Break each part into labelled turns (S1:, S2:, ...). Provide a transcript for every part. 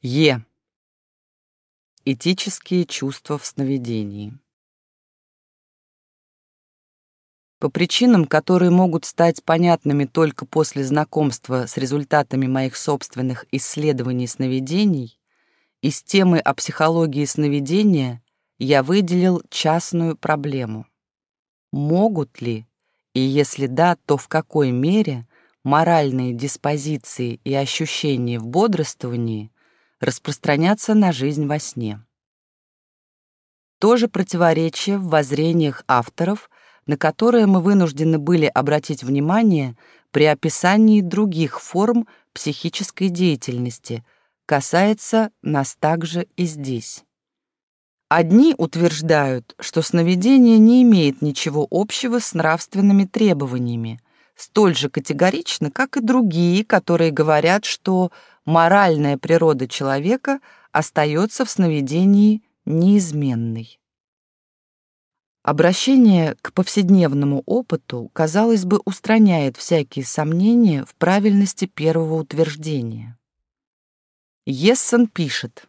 S1: Е. Этические чувства в сновидении. По причинам, которые могут стать понятными только после знакомства с результатами моих собственных исследований сновидений, из темы о психологии сновидения я выделил частную проблему. Могут ли, и если да, то в какой мере, моральные диспозиции и ощущения в бодрствовании распространяться на жизнь во сне? То же противоречие в воззрениях авторов, на которые мы вынуждены были обратить внимание при описании других форм психической деятельности, касается нас также и здесь. Одни утверждают, что сновидение не имеет ничего общего с нравственными требованиями, столь же категорично, как и другие, которые говорят, что моральная природа человека остается в сновидении неизменной. Обращение к повседневному опыту, казалось бы, устраняет всякие сомнения в правильности первого утверждения. Ессон пишет,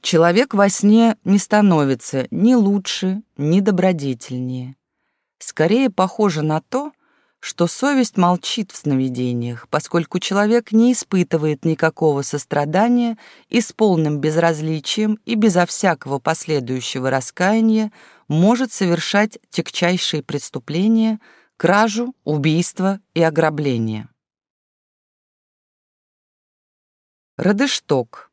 S1: Человек во сне не становится ни лучше, ни добродетельнее. Скорее похоже на то, что совесть молчит в сновидениях, поскольку человек не испытывает никакого сострадания и с полным безразличием и безо всякого последующего раскаяния может совершать тягчайшие преступления, кражу, убийство и ограбление. Радышток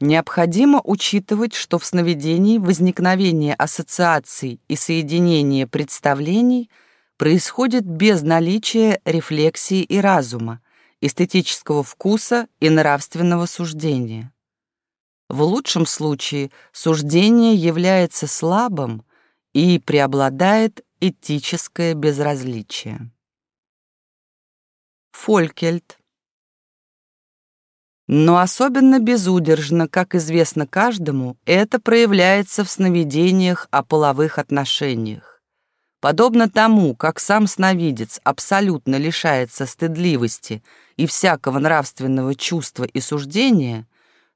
S1: Необходимо учитывать, что в сновидении возникновение ассоциаций и соединение представлений происходит без наличия рефлексии и разума, эстетического вкуса и нравственного суждения. В лучшем случае суждение является слабым и преобладает этическое безразличие. Фолькельт но особенно безудержно, как известно каждому, это проявляется в сновидениях о половых отношениях. Подобно тому, как сам сновидец абсолютно лишается стыдливости и всякого нравственного чувства и суждения,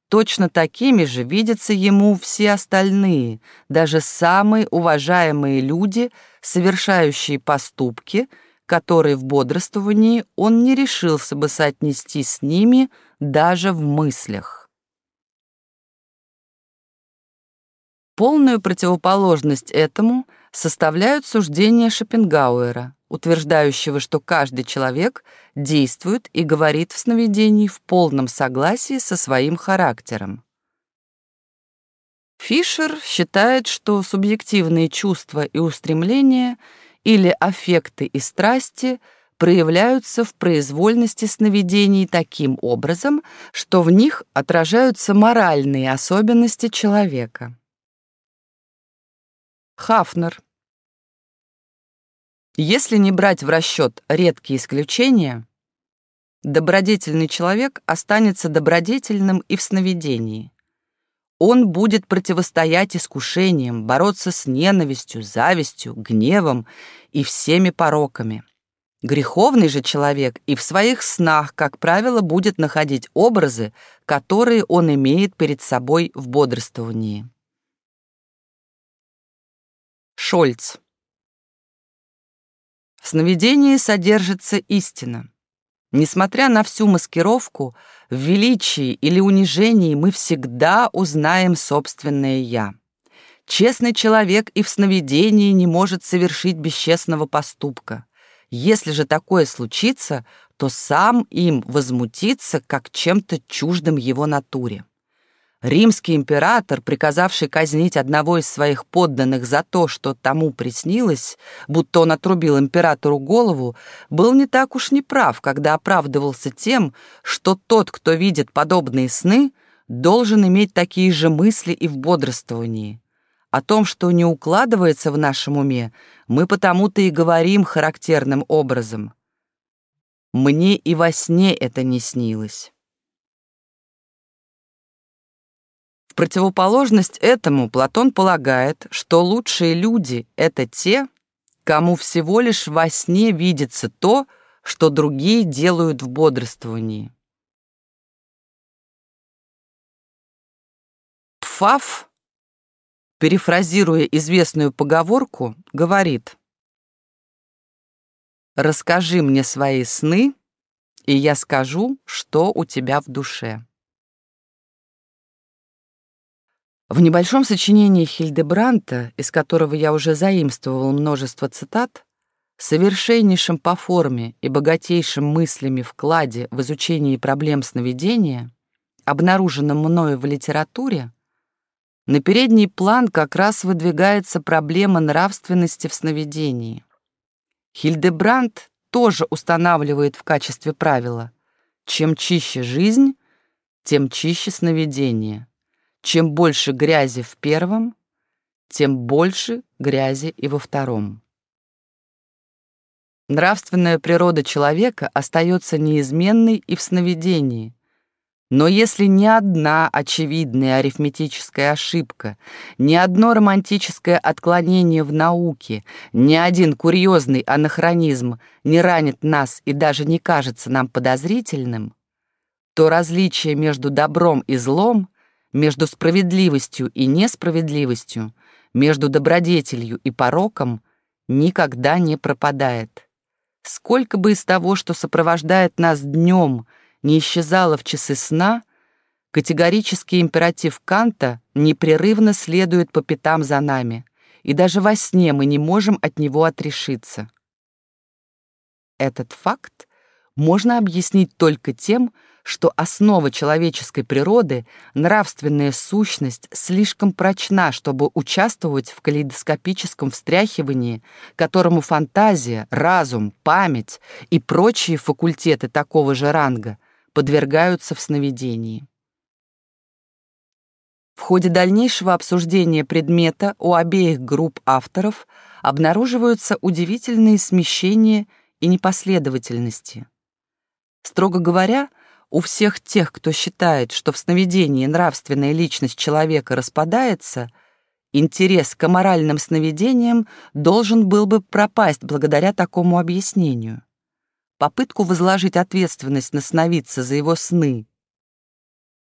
S1: точно такими же видятся ему все остальные, даже самые уважаемые люди, совершающие поступки – которые в бодрствовании он не решился бы соотнести с ними даже в мыслях. Полную противоположность этому составляют суждения Шопенгауэра, утверждающего, что каждый человек действует и говорит в сновидении в полном согласии со своим характером. Фишер считает, что субъективные чувства и устремления — или аффекты и страсти проявляются в произвольности сновидений таким образом, что в них отражаются моральные особенности человека. Хафнер. Если не брать в расчет редкие исключения, добродетельный человек останется добродетельным и в сновидении. Он будет противостоять искушениям, бороться с ненавистью, завистью, гневом и всеми пороками. Греховный же человек и в своих снах, как правило, будет находить образы, которые он имеет перед собой в бодрствовании. Шольц. В сновидении содержится истина. Несмотря на всю маскировку, в величии или унижении мы всегда узнаем собственное «я». Честный человек и в сновидении не может совершить бесчестного поступка. Если же такое случится, то сам им возмутится, как чем-то чуждым его натуре. Римский император, приказавший казнить одного из своих подданных за то, что тому приснилось, будто он отрубил императору голову, был не так уж неправ, когда оправдывался тем, что тот, кто видит подобные сны, должен иметь такие же мысли и в бодрствовании. О том, что не укладывается в нашем уме, мы потому-то и говорим характерным образом. Мне и во сне это не снилось. противоположность этому Платон полагает, что лучшие люди — это те, кому всего лишь во сне видится то, что другие делают в бодрствовании. Пфаф, перефразируя известную поговорку, говорит «Расскажи мне свои сны, и я скажу, что у тебя в душе». В небольшом сочинении Хильдебранта, из которого я уже заимствовал множество цитат, совершеннейшим по форме и богатейшим мыслями вкладе в изучении проблем сновидения, обнаруженном мною в литературе, на передний план как раз выдвигается проблема нравственности в сновидении. Хильдебранд тоже устанавливает в качестве правила «чем чище жизнь, тем чище сновидение». Чем больше грязи в первом, тем больше грязи и во втором. Нравственная природа человека остается неизменной и в сновидении. Но если ни одна очевидная арифметическая ошибка, ни одно романтическое отклонение в науке, ни один курьезный анахронизм не ранит нас и даже не кажется нам подозрительным, то различие между добром и злом между справедливостью и несправедливостью, между добродетелью и пороком никогда не пропадает. Сколько бы из того, что сопровождает нас днем, не исчезало в часы сна, категорический императив Канта непрерывно следует по пятам за нами, и даже во сне мы не можем от него отрешиться. Этот факт можно объяснить только тем, что основа человеческой природы, нравственная сущность, слишком прочна, чтобы участвовать в калейдоскопическом встряхивании, которому фантазия, разум, память и прочие факультеты такого же ранга подвергаются в сновидении. В ходе дальнейшего обсуждения предмета у обеих групп авторов обнаруживаются удивительные смещения и непоследовательности. Строго говоря, у всех тех, кто считает, что в сновидении нравственная личность человека распадается, интерес к аморальным сновидениям должен был бы пропасть благодаря такому объяснению. Попытку возложить ответственность на сновидца за его сны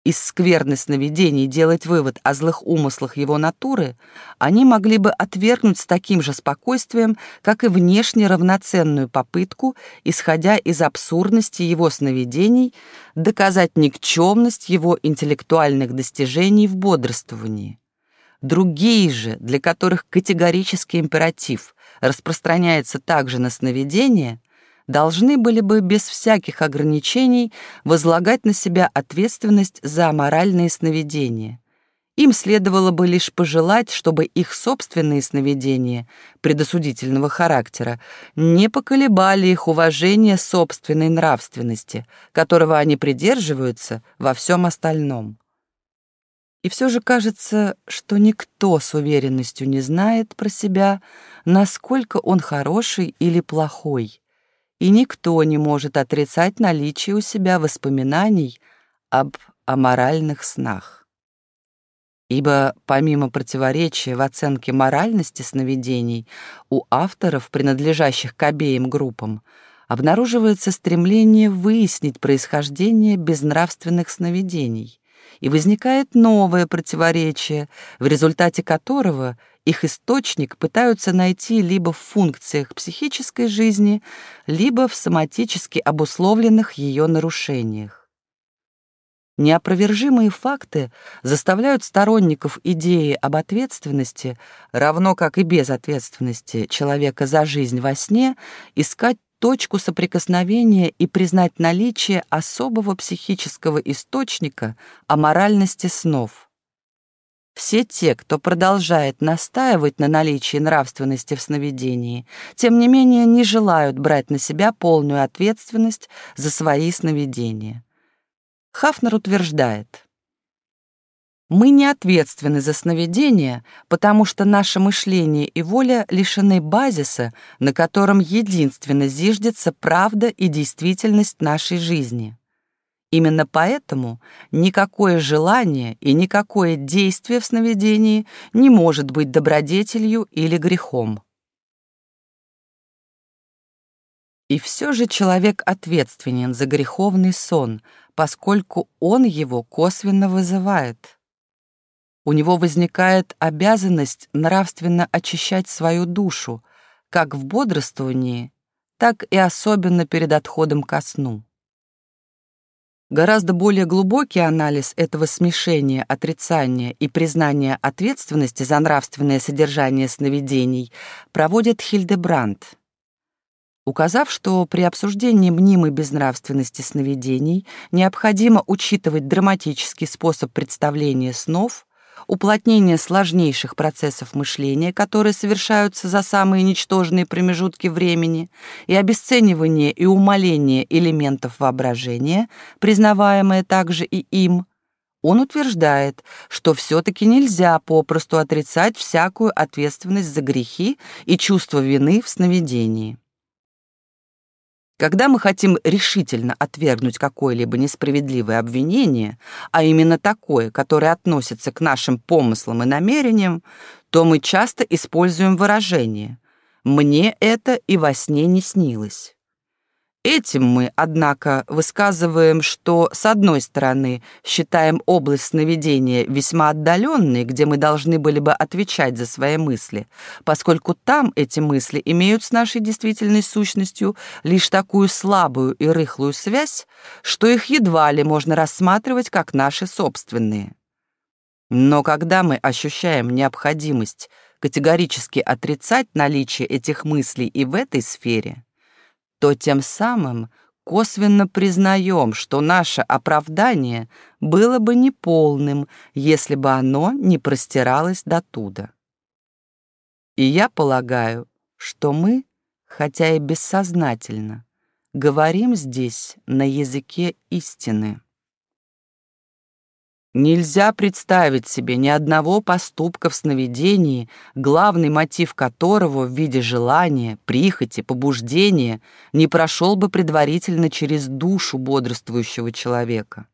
S1: из скверны сновидений делать вывод о злых умыслах его натуры, они могли бы отвергнуть с таким же спокойствием, как и внешне равноценную попытку, исходя из абсурдности его сновидений, доказать никчемность его интеллектуальных достижений в бодрствовании. Другие же, для которых категорический императив распространяется также на сновидения, должны были бы без всяких ограничений возлагать на себя ответственность за моральные сновидения. Им следовало бы лишь пожелать, чтобы их собственные сновидения предосудительного характера не поколебали их уважение собственной нравственности, которого они придерживаются во всем остальном. И все же кажется, что никто с уверенностью не знает про себя, насколько он хороший или плохой, и никто не может отрицать наличие у себя воспоминаний об аморальных снах. Ибо помимо противоречия в оценке моральности сновидений, у авторов, принадлежащих к обеим группам, обнаруживается стремление выяснить происхождение безнравственных сновидений, и возникает новое противоречие, в результате которого – их источник пытаются найти либо в функциях психической жизни, либо в соматически обусловленных ее нарушениях. Неопровержимые факты заставляют сторонников идеи об ответственности, равно как и безответственности человека за жизнь во сне, искать точку соприкосновения и признать наличие особого психического источника аморальности снов. Все те, кто продолжает настаивать на наличии нравственности в сновидении, тем не менее не желают брать на себя полную ответственность за свои сновидения. Хафнер утверждает, «Мы не ответственны за сновидения, потому что наше мышление и воля лишены базиса, на котором единственно зиждется правда и действительность нашей жизни». Именно поэтому никакое желание и никакое действие в сновидении не может быть добродетелью или грехом. И все же человек ответственен за греховный сон, поскольку он его косвенно вызывает. у него возникает обязанность нравственно очищать свою душу, как в бодрствовании, так и особенно перед отходом ко сну. Гораздо более глубокий анализ этого смешения отрицания и признания ответственности за нравственное содержание сновидений проводит Хильдебранд, указав, что при обсуждении мнимой безнравственности сновидений необходимо учитывать драматический способ представления снов, уплотнение сложнейших процессов мышления, которые совершаются за самые ничтожные промежутки времени, и обесценивание и умаление элементов воображения, признаваемое также и им, он утверждает, что все-таки нельзя попросту отрицать всякую ответственность за грехи и чувство вины в сновидении. Когда мы хотим решительно отвергнуть какое-либо несправедливое обвинение, а именно такое, которое относится к нашим помыслам и намерениям, то мы часто используем выражение «мне это и во сне не снилось». Этим мы, однако, высказываем, что, с одной стороны, считаем область сновидения весьма отдаленной, где мы должны были бы отвечать за свои мысли, поскольку там эти мысли имеют с нашей действительной сущностью лишь такую слабую и рыхлую связь, что их едва ли можно рассматривать как наши собственные. Но когда мы ощущаем необходимость категорически отрицать наличие этих мыслей и в этой сфере, то тем самым косвенно признаем, что наше оправдание было бы неполным, если бы оно не простиралось до туда. И я полагаю, что мы, хотя и бессознательно, говорим здесь на языке истины. Нельзя представить себе ни одного поступка в сновидении, главный мотив которого в виде желания, прихоти, побуждения не прошел бы предварительно через душу бодрствующего человека.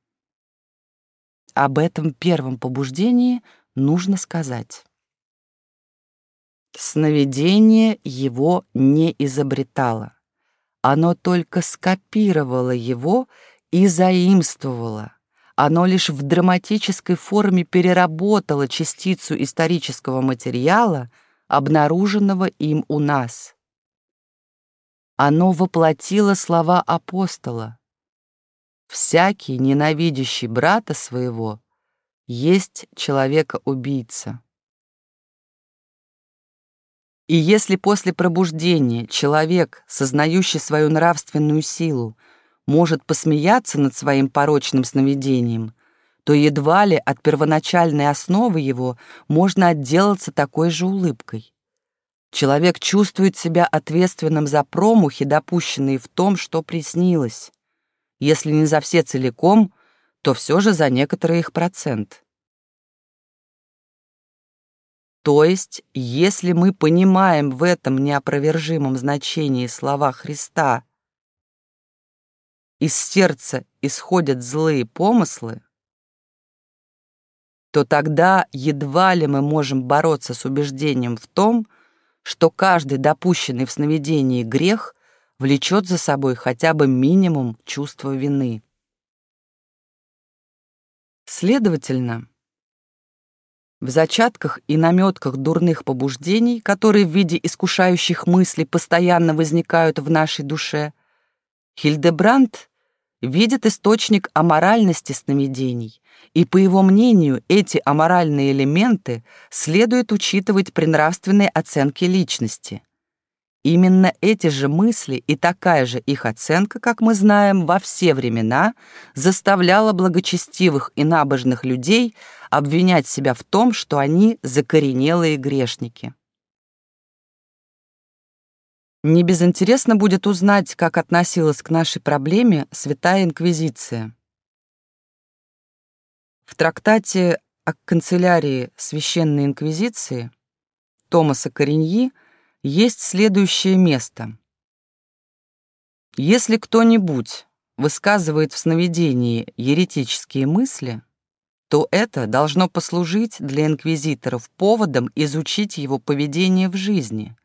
S1: Об этом первом побуждении нужно сказать. Сновидение его не изобретало. Оно только скопировало его и заимствовало оно лишь в драматической форме переработало частицу исторического материала, обнаруженного им у нас. Оно воплотило слова апостола. «Всякий, ненавидящий брата своего, есть человека-убийца». И если после пробуждения человек, сознающий свою нравственную силу, может посмеяться над своим порочным сновидением, то едва ли от первоначальной основы его можно отделаться такой же улыбкой. Человек чувствует себя ответственным за промахи, допущенные в том, что приснилось. Если не за все целиком, то все же за некоторый их процент. То есть, если мы понимаем в этом неопровержимом значении слова Христа из сердца исходят злые помыслы, то тогда едва ли мы можем бороться с убеждением в том, что каждый допущенный в сновидении грех влечет за собой хотя бы минимум чувства вины. Следовательно, в зачатках и наметках дурных побуждений, которые в виде искушающих мыслей постоянно возникают в нашей душе, Хильдебранд видит источник аморальности сновидений, и, по его мнению, эти аморальные элементы следует учитывать при нравственной оценке личности. Именно эти же мысли и такая же их оценка, как мы знаем, во все времена заставляла благочестивых и набожных людей обвинять себя в том, что они закоренелые грешники. Не безинтересно будет узнать, как относилась к нашей проблеме Святая Инквизиция. В трактате о канцелярии Священной Инквизиции Томаса Кореньи есть следующее место. Если кто-нибудь высказывает в сновидении еретические мысли, то это должно послужить для инквизиторов поводом изучить его поведение в жизни,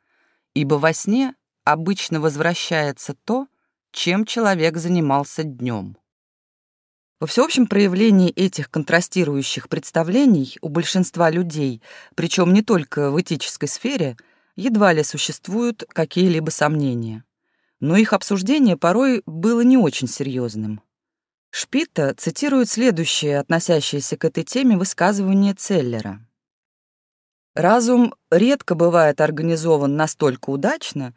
S1: ибо во сне обычно возвращается то, чем человек занимался днем. Во всеобщем проявлении этих контрастирующих представлений у большинства людей, причем не только в этической сфере, едва ли существуют какие-либо сомнения. Но их обсуждение порой было не очень серьезным. Шпита цитирует следующее, относящееся к этой теме, высказывание Целлера. «Разум редко бывает организован настолько удачно,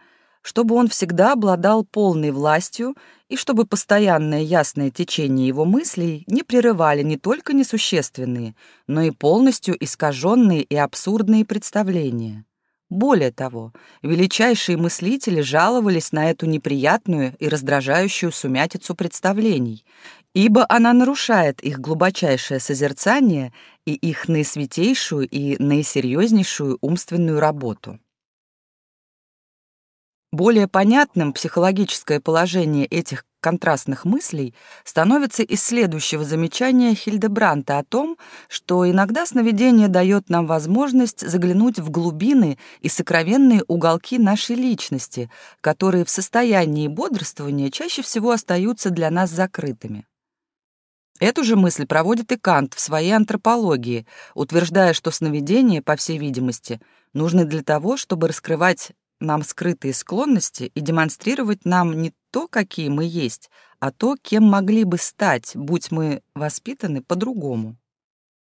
S1: чтобы он всегда обладал полной властью и чтобы постоянное ясное течение его мыслей не прерывали не только несущественные, но и полностью искаженные и абсурдные представления. Более того, величайшие мыслители жаловались на эту неприятную и раздражающую сумятицу представлений, ибо она нарушает их глубочайшее созерцание и их наисвятейшую и наисерьезнейшую умственную работу. Более понятным психологическое положение этих контрастных мыслей становится из следующего замечания Хильдебранта о том, что иногда сновидение дает нам возможность заглянуть в глубины и сокровенные уголки нашей личности, которые в состоянии бодрствования чаще всего остаются для нас закрытыми. Эту же мысль проводит и Кант в своей антропологии, утверждая, что сновидения, по всей видимости, нужны для того, чтобы раскрывать нам скрытые склонности и демонстрировать нам не то, какие мы есть, а то, кем могли бы стать, будь мы воспитаны по-другому.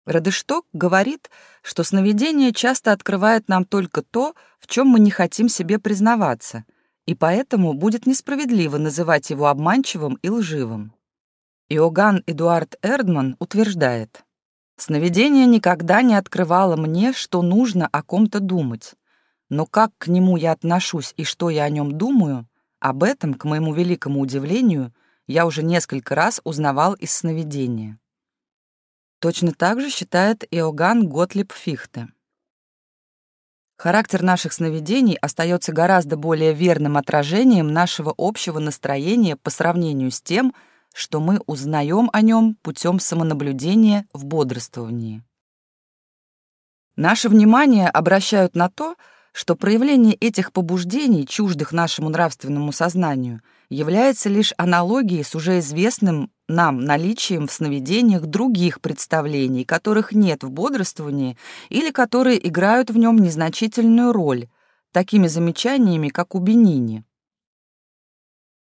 S1: Радышток говорит, что сновидение часто открывает нам только то, в чем мы не хотим себе признаваться, и поэтому будет несправедливо называть его обманчивым и лживым. Иоганн Эдуард Эрдман утверждает, «Сновидение никогда не открывало мне, что нужно о ком-то думать, но как к нему я отношусь и что я о нем думаю, об этом, к моему великому удивлению, я уже несколько раз узнавал из сновидения. Точно так же считает Иоганн Готлиб Фихте. Характер наших сновидений остается гораздо более верным отражением нашего общего настроения по сравнению с тем, что мы узнаем о нем путем самонаблюдения в бодрствовании. Наше внимание обращают на то, проявление этих побуждений, чуждых нашему нравственному сознанию, является лишь аналогией с уже известным нам наличием в сновидениях других представлений, которых нет в бодрствовании или которые играют в нем незначительную роль, такими замечаниями, как у Бенини.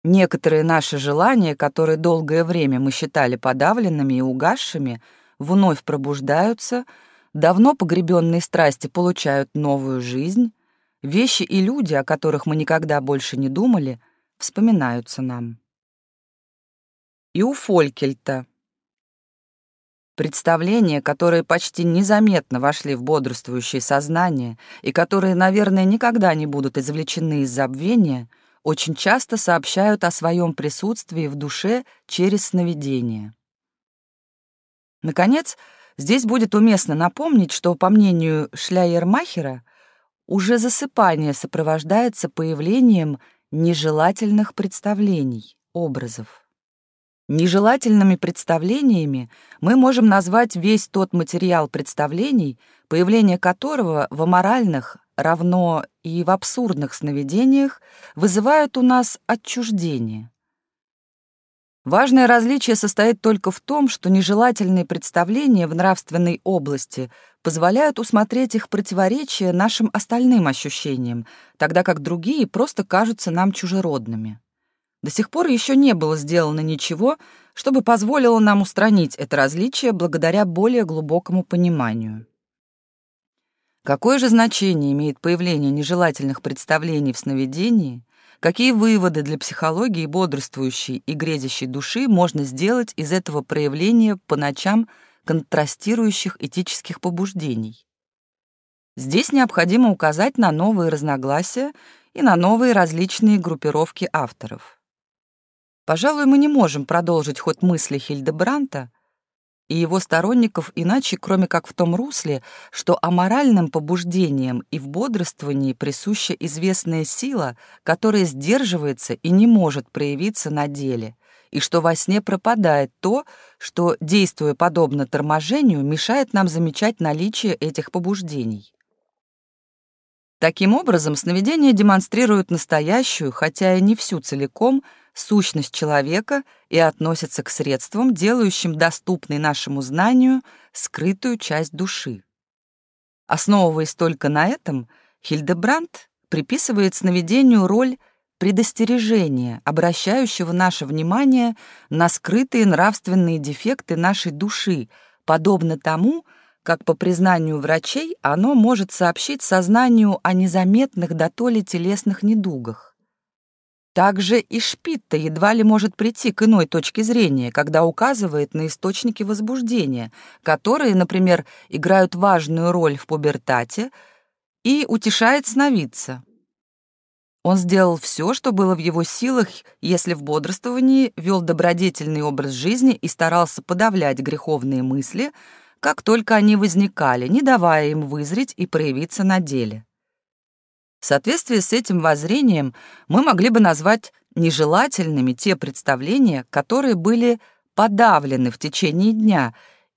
S1: Некоторые наши желания, которые долгое время мы считали подавленными и угасшими, вновь пробуждаются — Давно погребенные страсти получают новую жизнь, вещи и люди, о которых мы никогда больше не думали, вспоминаются нам. И у Фолькельта. Представления, которые почти незаметно вошли в бодрствующее сознание и которые, наверное, никогда не будут извлечены из забвения, очень часто сообщают о своем присутствии в душе через сновидение. Наконец, Здесь будет уместно напомнить, что, по мнению Шляйермахера, уже засыпание сопровождается появлением нежелательных представлений, образов. Нежелательными представлениями мы можем назвать весь тот материал представлений, появление которого в аморальных равно и в абсурдных сновидениях вызывает у нас отчуждение. Важное различие состоит только в том, что нежелательные представления в нравственной области позволяют усмотреть их противоречия нашим остальным ощущениям, тогда как другие просто кажутся нам чужеродными. До сих пор еще не было сделано ничего, чтобы позволило нам устранить это различие благодаря более глубокому пониманию. Какое же значение имеет появление нежелательных представлений в сновидении, Какие выводы для психологии бодрствующей и грезящей души можно сделать из этого проявления по ночам контрастирующих этических побуждений? Здесь необходимо указать на новые разногласия и на новые различные группировки авторов. Пожалуй, мы не можем продолжить ход мысли Хильдебранта, и его сторонников иначе, кроме как в том русле, что аморальным побуждениям и в бодрствовании присуща известная сила, которая сдерживается и не может проявиться на деле, и что во сне пропадает то, что, действуя подобно торможению, мешает нам замечать наличие этих побуждений. Таким образом, сновидения демонстрируют настоящую, хотя и не всю целиком, сущность человека и относится к средствам, делающим доступной нашему знанию скрытую часть души. Основываясь только на этом, Хильдебрандт приписывает сновидению роль предостережения, обращающего наше внимание на скрытые нравственные дефекты нашей души, подобно тому, как по признанию врачей оно может сообщить сознанию о незаметных до то ли телесных недугах. Также и Шпитта едва ли может прийти к иной точке зрения, когда указывает на источники возбуждения, которые, например, играют важную роль в пубертате, и утешает сновидца. Он сделал все, что было в его силах, если в бодрствовании вел добродетельный образ жизни и старался подавлять греховные мысли, как только они возникали, не давая им вызреть и проявиться на деле. В соответствии с этим воззрением мы могли бы назвать нежелательными те представления, которые были подавлены в течение дня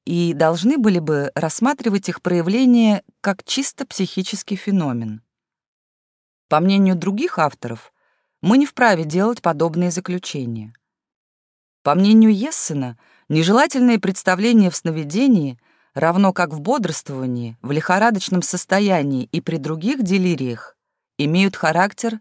S1: и должны были бы рассматривать их проявление как чисто психический феномен. По мнению других авторов, мы не вправе делать подобные заключения. По мнению Ессена, нежелательные представления в сновидении, равно как в бодрствовании, в лихорадочном состоянии и при других делириях, имеют характер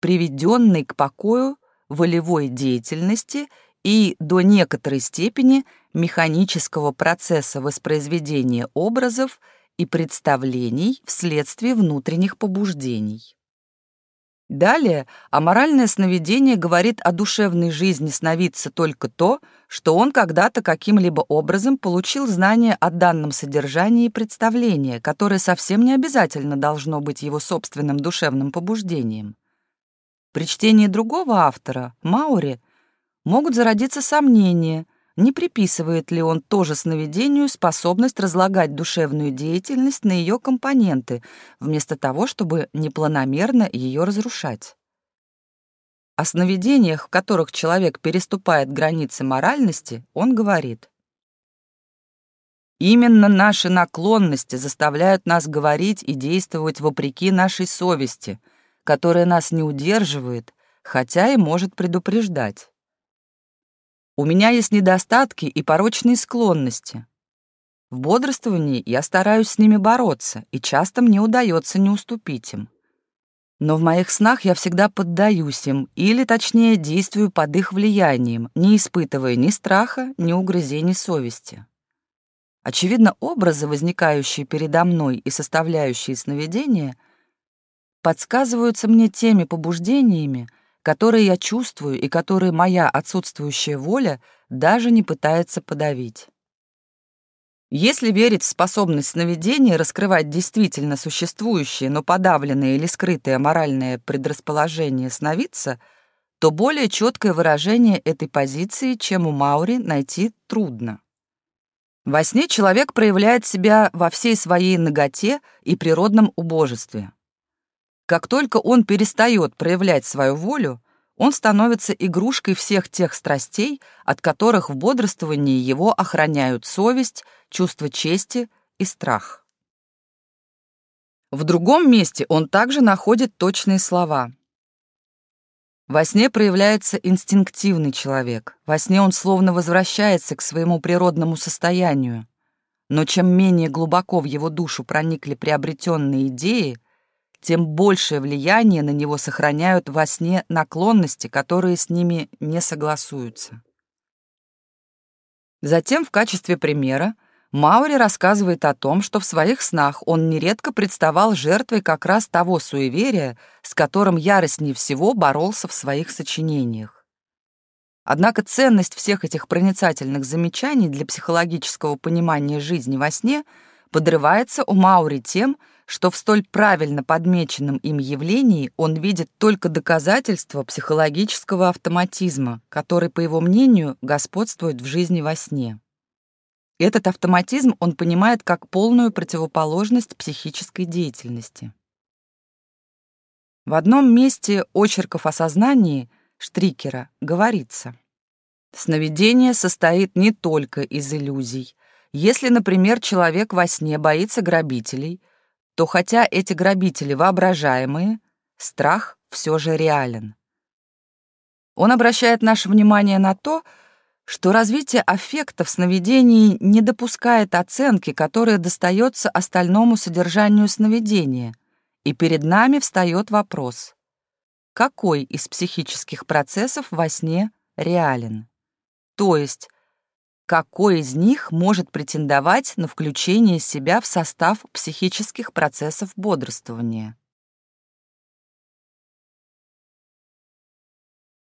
S1: приведенной к покою волевой деятельности и до некоторой степени механического процесса воспроизведения образов и представлений вследствие внутренних побуждений. Далее, аморальное сновидение говорит о душевной жизни сновидца только то, что он когда-то каким-либо образом получил знание о данном содержании представления, которое совсем не обязательно должно быть его собственным душевным побуждением. При чтении другого автора, Маури, могут зародиться сомнения – не приписывает ли он тоже сновидению способность разлагать душевную деятельность на ее компоненты, вместо того, чтобы непланомерно ее разрушать. О сновидениях, в которых человек переступает границы моральности, он говорит. Именно наши наклонности заставляют нас говорить и действовать вопреки нашей совести, которая нас не удерживает, хотя и может предупреждать. У меня есть недостатки и порочные склонности. В бодрствовании я стараюсь с ними бороться, и часто мне удается не уступить им. Но в моих снах я всегда поддаюсь им, или, точнее, действую под их влиянием, не испытывая ни страха, ни угрызений совести. Очевидно, образы, возникающие передо мной и составляющие сновидения, подсказываются мне теми побуждениями, которые я чувствую и которые моя отсутствующая воля даже не пытается подавить. Если верить в способность сновидения раскрывать действительно существующие, но подавленные или скрытые моральные предрасположения сновидца, то более четкое выражение этой позиции, чем у Маури, найти трудно. Во сне человек проявляет себя во всей своей наготе и природном убожестве. Как только он перестает проявлять свою волю, он становится игрушкой всех тех страстей, от которых в бодрствовании его охраняют совесть, чувство чести и страх. В другом месте он также находит точные слова. Во сне проявляется инстинктивный человек. Во сне он словно возвращается к своему природному состоянию. Но чем менее глубоко в его душу проникли приобретенные идеи, тем большее влияние на него сохраняют во сне наклонности, которые с ними не согласуются. Затем в качестве примера Маури рассказывает о том, что в своих снах он нередко представал жертвой как раз того суеверия, с которым яростнее всего боролся в своих сочинениях. Однако ценность всех этих проницательных замечаний для психологического понимания жизни во сне подрывается у Маури тем, что в столь правильно подмеченном им явлении он видит только доказательство психологического автоматизма, который, по его мнению, господствует в жизни во сне. Этот автоматизм он понимает как полную противоположность психической деятельности. В одном месте очерков о сознании Штрикера говорится «Сновидение состоит не только из иллюзий. Если, например, человек во сне боится грабителей — то хотя эти грабители воображаемые, страх все же реален. Он обращает наше внимание на то, что развитие аффекта в сновидении не допускает оценки, которая достается остальному содержанию сновидения, и перед нами встает вопрос, какой из психических процессов во сне реален? То есть, какой из них может претендовать на включение себя в состав психических процессов бодрствования?